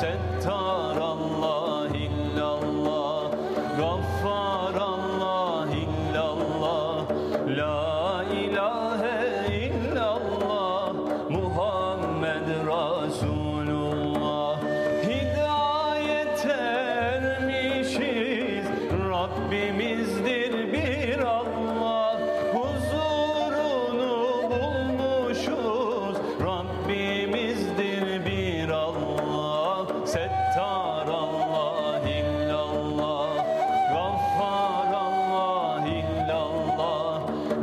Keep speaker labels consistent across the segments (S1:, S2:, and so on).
S1: Settar Allah illallah Gaffar Allah illallah La ilahe illallah Muhammed Resulullah Hidayete ermişiz Rabbimizdir bir Allah. Huzurunu bulmuşuz Rabbimiz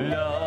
S1: love.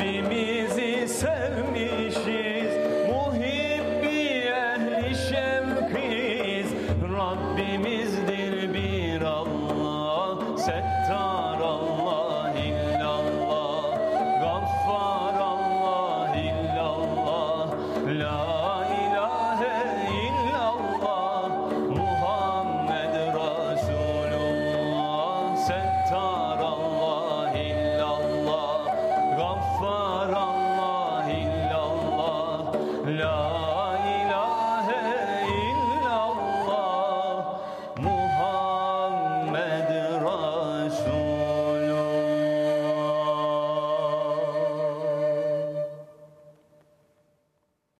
S1: Rabbimizi sevmişiz. Muhibbi ehli şevkiz Rabbimizdir bir Allah. Settar Allah illallah. Gaffar Allah illallah. La No.